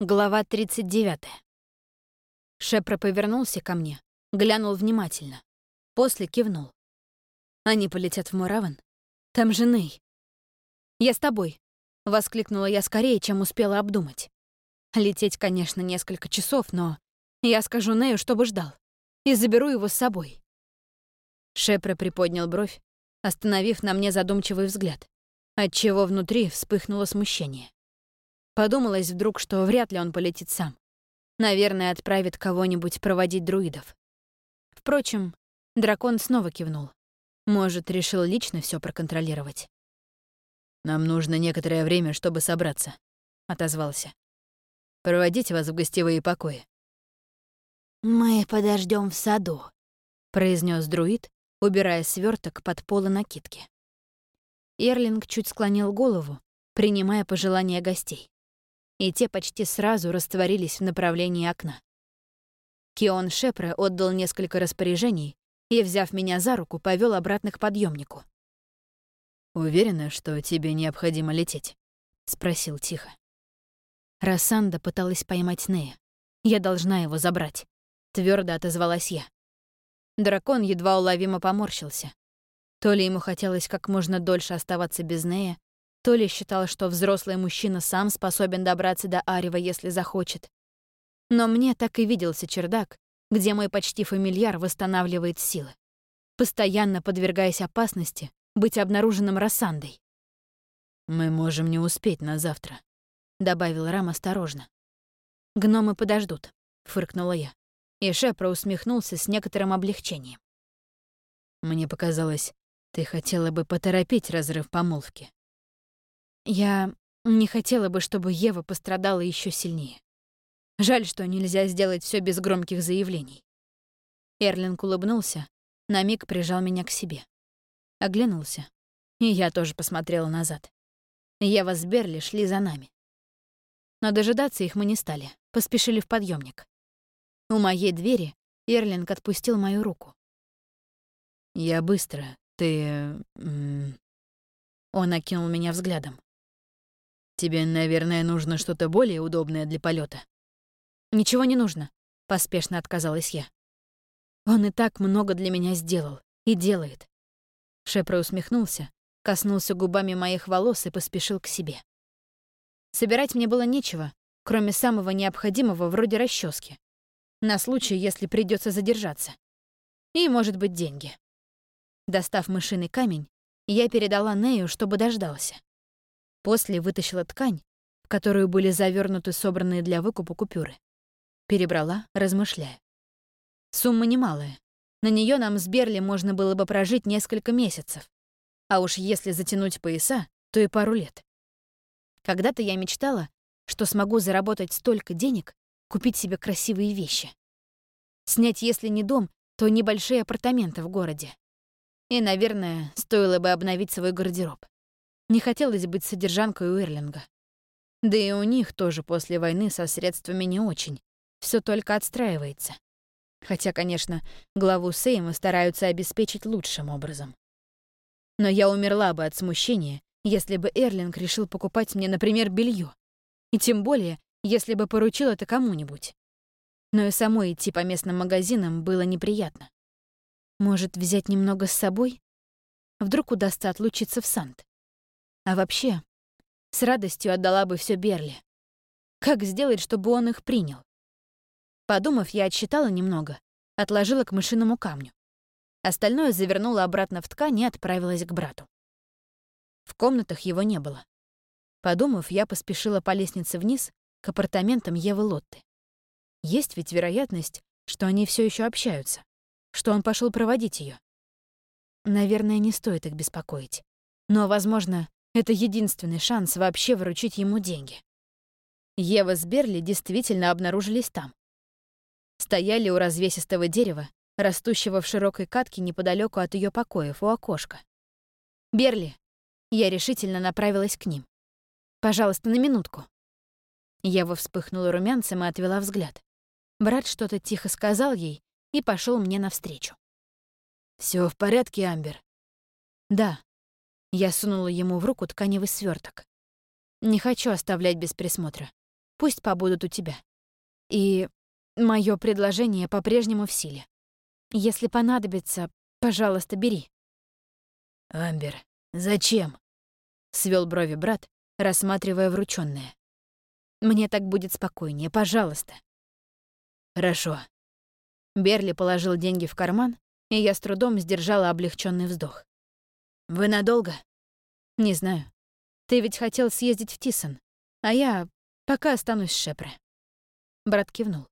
Глава 39. Шепра повернулся ко мне, глянул внимательно. После кивнул. Они полетят в Мураван? Там же Ней. «Я с тобой», — воскликнула я скорее, чем успела обдумать. Лететь, конечно, несколько часов, но я скажу Нею, чтобы ждал, и заберу его с собой. Шепра приподнял бровь, остановив на мне задумчивый взгляд, отчего внутри вспыхнуло смущение. Подумалось вдруг, что вряд ли он полетит сам. Наверное, отправит кого-нибудь проводить друидов. Впрочем, дракон снова кивнул. Может, решил лично все проконтролировать. «Нам нужно некоторое время, чтобы собраться», — отозвался. «Проводите вас в гостевые покои». «Мы подождем в саду», — произнес друид, убирая сверток под полы накидки. Эрлинг чуть склонил голову, принимая пожелания гостей и те почти сразу растворились в направлении окна. Кион Шепре отдал несколько распоряжений и, взяв меня за руку, повел обратно к подъемнику. «Уверена, что тебе необходимо лететь?» — спросил тихо. Рассанда пыталась поймать Нея. Я должна его забрать. Твердо отозвалась я. Дракон едва уловимо поморщился. То ли ему хотелось как можно дольше оставаться без Нея, то ли считал, что взрослый мужчина сам способен добраться до Арева, если захочет. Но мне так и виделся чердак, где мой почти фамильяр восстанавливает силы, постоянно подвергаясь опасности быть обнаруженным Рассандой. «Мы можем не успеть на завтра», — добавил Рам осторожно. «Гномы подождут», — фыркнула я. И Шепра усмехнулся с некоторым облегчением. «Мне показалось, ты хотела бы поторопить разрыв помолвки». Я не хотела бы, чтобы Ева пострадала еще сильнее. Жаль, что нельзя сделать все без громких заявлений. Эрлинг улыбнулся, на миг прижал меня к себе. Оглянулся. И я тоже посмотрела назад. Ева с Берли шли за нами. Но дожидаться их мы не стали, поспешили в подъемник. У моей двери Эрлинг отпустил мою руку. «Я быстро. Ты...» Он окинул меня взглядом. Тебе, наверное, нужно что-то более удобное для полета. Ничего не нужно, поспешно отказалась я. Он и так много для меня сделал и делает. Шепро усмехнулся, коснулся губами моих волос и поспешил к себе. Собирать мне было нечего, кроме самого необходимого вроде расчески, на случай, если придется задержаться. И, может быть, деньги. Достав мышиный камень, я передала Нею, чтобы дождался. После вытащила ткань, в которую были завернуты собранные для выкупа купюры. Перебрала, размышляя. Сумма немалая. На нее нам с Берли можно было бы прожить несколько месяцев. А уж если затянуть пояса, то и пару лет. Когда-то я мечтала, что смогу заработать столько денег, купить себе красивые вещи. Снять, если не дом, то небольшие апартаменты в городе. И, наверное, стоило бы обновить свой гардероб. Не хотелось быть содержанкой у. Да и у них тоже после войны со средствами не очень. Все только отстраивается. Хотя, конечно, главу Сейма стараются обеспечить лучшим образом. Но я умерла бы от смущения, если бы Эрлинг решил покупать мне, например, белье. И тем более, если бы поручил это кому-нибудь. Но и самой идти по местным магазинам было неприятно. Может, взять немного с собой? Вдруг удастся отлучиться в Сант. А вообще, с радостью отдала бы все Берли. Как сделать, чтобы он их принял? Подумав, я отсчитала немного, отложила к мышиному камню. Остальное завернула обратно в ткань и отправилась к брату. В комнатах его не было. Подумав, я поспешила по лестнице вниз к апартаментам Евы Лотты. Есть ведь вероятность, что они все еще общаются, что он пошел проводить ее. Наверное, не стоит их беспокоить. Но, возможно, это единственный шанс вообще выручить ему деньги. Ева с Берли действительно обнаружились там. Стояли у развесистого дерева, растущего в широкой катке неподалеку от ее покоев у окошка. «Берли!» Я решительно направилась к ним. «Пожалуйста, на минутку». Ева вспыхнула румянцем и отвела взгляд. Брат что-то тихо сказал ей и пошел мне навстречу. Все в порядке, Амбер?» «Да», я сунула ему в руку тканевый сверток. Не хочу оставлять без присмотра. пусть побудут у тебя. И мое предложение по-прежнему в силе. Если понадобится, пожалуйста, бери». «Амбер, зачем?» — свел брови брат, рассматривая вручённое. «Мне так будет спокойнее, пожалуйста». «Хорошо». Берли положил деньги в карман, и я с трудом сдержала облегченный вздох. «Вы надолго?» «Не знаю. Ты ведь хотел съездить в Тисон, а я пока останусь с Шепре». Брат кивнул.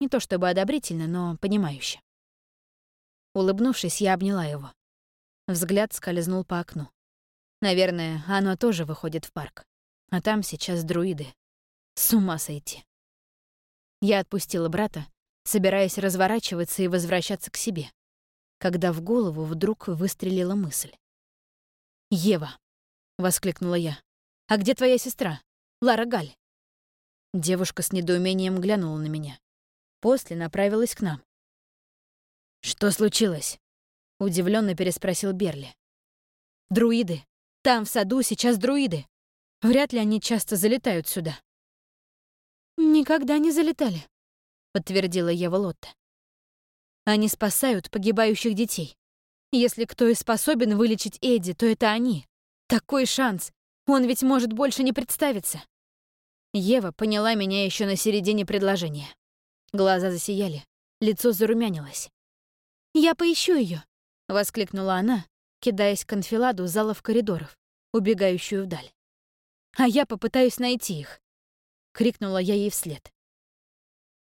Не то чтобы одобрительно, но понимающе. Улыбнувшись, я обняла его. Взгляд скользнул по окну. Наверное, оно тоже выходит в парк. А там сейчас друиды. С ума сойти. Я отпустила брата, собираясь разворачиваться и возвращаться к себе, когда в голову вдруг выстрелила мысль. «Ева!» — воскликнула я. «А где твоя сестра? Лара Галь?» Девушка с недоумением глянула на меня. После направилась к нам. «Что случилось?» — удивленно переспросил Берли. «Друиды. Там, в саду, сейчас друиды. Вряд ли они часто залетают сюда». «Никогда не залетали», — подтвердила Ева Лотта. «Они спасают погибающих детей. Если кто и способен вылечить Эдди, то это они. Такой шанс. Он ведь может больше не представиться. Ева поняла меня еще на середине предложения. Глаза засияли, лицо зарумянилось. «Я поищу ее, воскликнула она, кидаясь к анфиладу залов коридоров, убегающую вдаль. «А я попытаюсь найти их», — крикнула я ей вслед.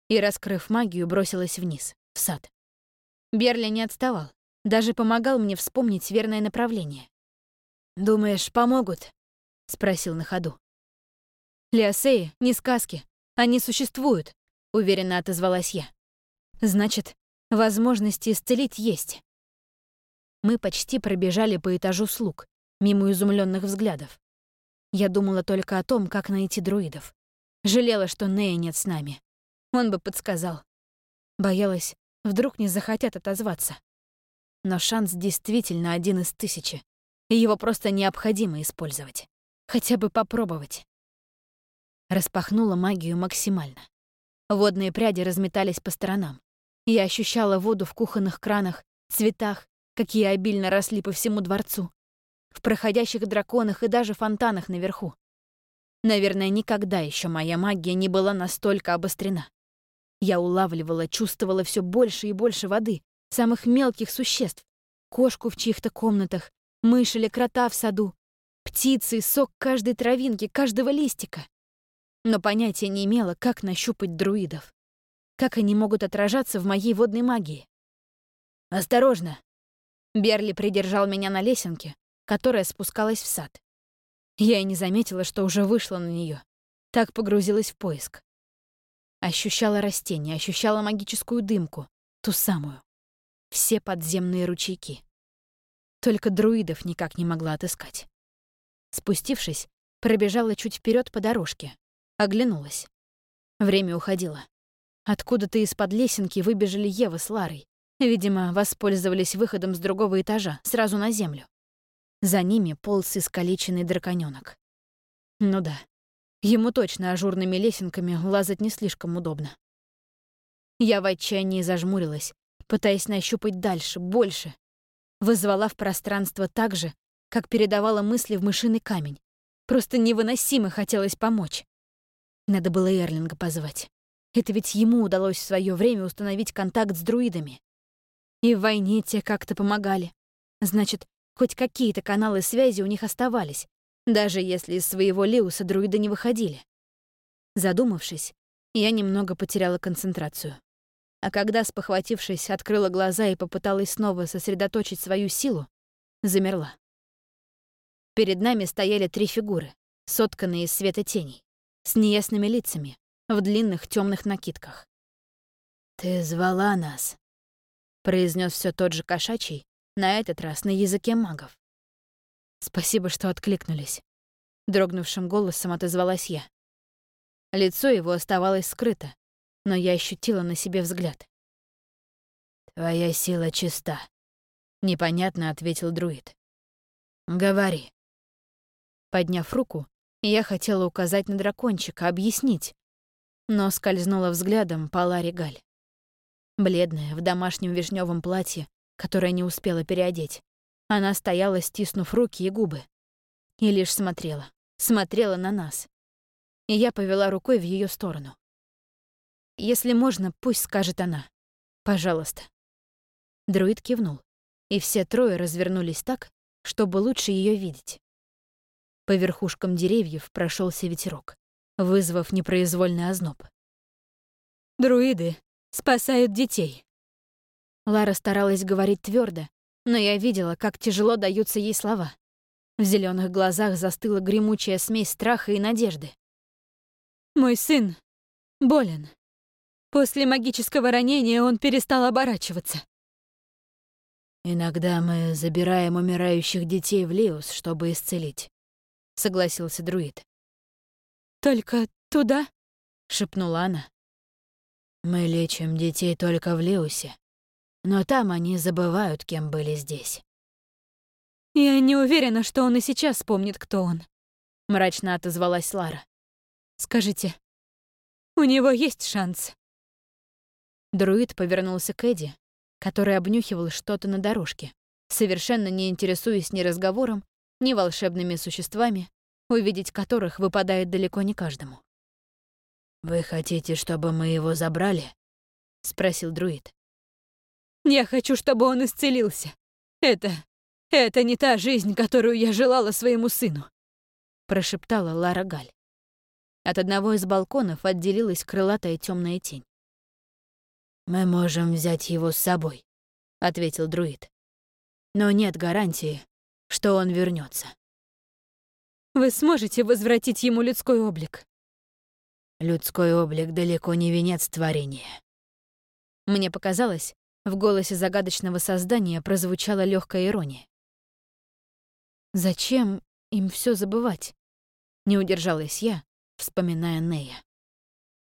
И, раскрыв магию, бросилась вниз, в сад. Берли не отставал, даже помогал мне вспомнить верное направление. «Думаешь, помогут?» — спросил на ходу. «Лиосеи — не сказки, они существуют», — уверенно отозвалась я. «Значит, возможности исцелить есть». Мы почти пробежали по этажу слуг, мимо изумленных взглядов. Я думала только о том, как найти друидов. Жалела, что Нея нет с нами. Он бы подсказал. Боялась, вдруг не захотят отозваться. Но шанс действительно один из тысячи, и его просто необходимо использовать. Хотя бы попробовать. Распахнула магию максимально. Водные пряди разметались по сторонам. Я ощущала воду в кухонных кранах, цветах, какие обильно росли по всему дворцу, в проходящих драконах и даже фонтанах наверху. Наверное, никогда еще моя магия не была настолько обострена. Я улавливала, чувствовала все больше и больше воды, самых мелких существ, кошку в чьих-то комнатах, мышь или крота в саду, птицы, сок каждой травинки, каждого листика. Но понятия не имела, как нащупать друидов. Как они могут отражаться в моей водной магии. «Осторожно!» Берли придержал меня на лесенке, которая спускалась в сад. Я и не заметила, что уже вышла на нее. Так погрузилась в поиск. Ощущала растения, ощущала магическую дымку, ту самую все подземные ручейки. Только друидов никак не могла отыскать. Спустившись, пробежала чуть вперед по дорожке, оглянулась. Время уходило. Откуда-то из-под лесенки выбежали Ева с Ларой. Видимо, воспользовались выходом с другого этажа, сразу на землю. За ними полз искалеченный драконёнок. Ну да, ему точно ажурными лесенками лазать не слишком удобно. Я в отчаянии зажмурилась, пытаясь нащупать дальше, больше. Вызвала в пространство так же, как передавала мысли в мышиный камень. Просто невыносимо хотелось помочь. Надо было Эрлинга позвать. Это ведь ему удалось в свое время установить контакт с друидами. И в войне те как-то помогали. Значит, хоть какие-то каналы связи у них оставались, даже если из своего Леуса друиды не выходили. Задумавшись, я немного потеряла концентрацию. А когда, спохватившись, открыла глаза и попыталась снова сосредоточить свою силу, замерла. Перед нами стояли три фигуры, сотканные из света теней, с неясными лицами, в длинных темных накидках. «Ты звала нас», — произнес все тот же кошачий, на этот раз на языке магов. «Спасибо, что откликнулись», — дрогнувшим голосом отозвалась я. Лицо его оставалось скрыто, но я ощутила на себе взгляд. «Твоя сила чиста», — непонятно ответил друид. «Говори». Подняв руку, я хотела указать на дракончика, объяснить, но скользнула взглядом по Ларе Галь. Бледная, в домашнем вишневом платье, которое не успела переодеть, она стояла, стиснув руки и губы. И лишь смотрела, смотрела на нас. И я повела рукой в ее сторону. «Если можно, пусть скажет она. Пожалуйста». Друид кивнул, и все трое развернулись так, чтобы лучше ее видеть. По верхушкам деревьев прошелся ветерок, вызвав непроизвольный озноб. «Друиды спасают детей!» Лара старалась говорить твердо, но я видела, как тяжело даются ей слова. В зеленых глазах застыла гремучая смесь страха и надежды. «Мой сын болен. После магического ранения он перестал оборачиваться. «Иногда мы забираем умирающих детей в Лиус, чтобы исцелить», — согласился друид. «Только туда?» — шепнула она. «Мы лечим детей только в Лиусе, но там они забывают, кем были здесь». «Я не уверена, что он и сейчас помнит, кто он», — мрачно отозвалась Лара. «Скажите, у него есть шанс?» Друид повернулся к Эдди, который обнюхивал что-то на дорожке, совершенно не интересуясь ни разговором, ни волшебными существами, увидеть которых выпадает далеко не каждому. «Вы хотите, чтобы мы его забрали?» — спросил друид. «Я хочу, чтобы он исцелился. Это... это не та жизнь, которую я желала своему сыну», — прошептала Лара Галь. От одного из балконов отделилась крылатая темная тень. «Мы можем взять его с собой», — ответил друид. «Но нет гарантии, что он вернется. «Вы сможете возвратить ему людской облик?» «Людской облик далеко не венец творения». Мне показалось, в голосе загадочного создания прозвучала легкая ирония. «Зачем им все забывать?» — не удержалась я, вспоминая Нея.